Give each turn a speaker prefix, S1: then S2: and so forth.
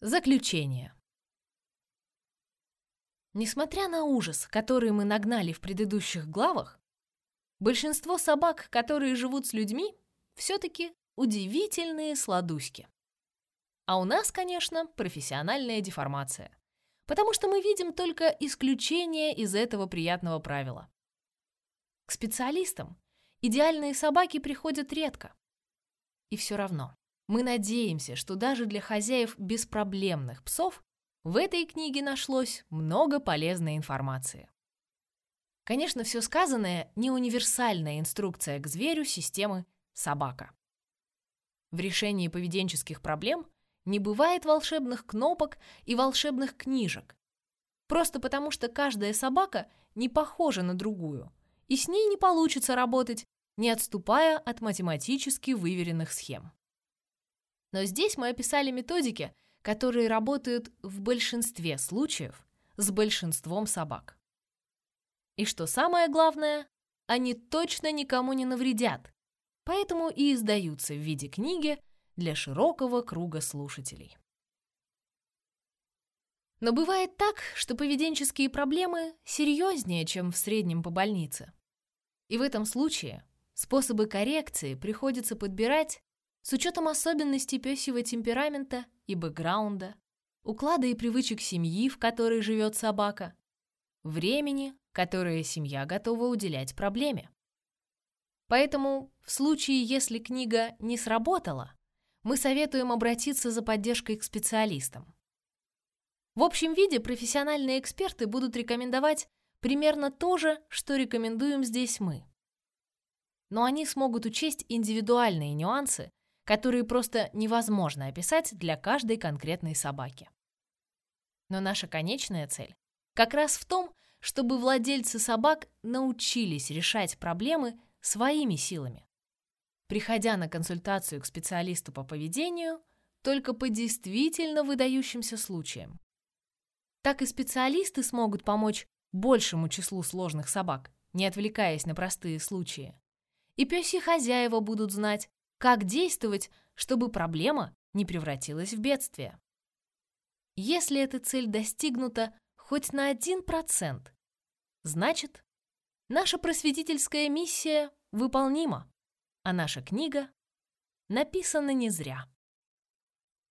S1: Заключение. Несмотря на ужас, который мы нагнали в предыдущих главах, большинство собак, которые живут с людьми, все-таки удивительные сладуськи. А у нас, конечно, профессиональная деформация, потому что мы видим только исключение из этого приятного правила. К специалистам идеальные собаки приходят редко. И все равно мы надеемся, что даже для хозяев беспроблемных псов в этой книге нашлось много полезной информации. Конечно, все сказанное не универсальная инструкция к зверю системы собака. В решении поведенческих проблем не бывает волшебных кнопок и волшебных книжек. Просто потому, что каждая собака не похожа на другую, и с ней не получится работать, не отступая от математически выверенных схем. Но здесь мы описали методики, которые работают в большинстве случаев с большинством собак. И что самое главное, они точно никому не навредят, поэтому и издаются в виде книги для широкого круга слушателей. Но бывает так, что поведенческие проблемы серьезнее, чем в среднем по больнице. И в этом случае способы коррекции приходится подбирать с учетом особенностей пёсьего темперамента и бэкграунда, уклада и привычек семьи, в которой живет собака, времени, которое семья готова уделять проблеме. Поэтому в случае, если книга не сработала, мы советуем обратиться за поддержкой к специалистам. В общем виде профессиональные эксперты будут рекомендовать примерно то же, что рекомендуем здесь мы. Но они смогут учесть индивидуальные нюансы которые просто невозможно описать для каждой конкретной собаки. Но наша конечная цель как раз в том, чтобы владельцы собак научились решать проблемы своими силами, приходя на консультацию к специалисту по поведению только по действительно выдающимся случаям. Так и специалисты смогут помочь большему числу сложных собак, не отвлекаясь на простые случаи. И пёсьи хозяева будут знать, как действовать, чтобы проблема не превратилась в бедствие? Если эта цель достигнута хоть на 1%, значит, наша просветительская миссия выполнима, а наша книга написана не зря.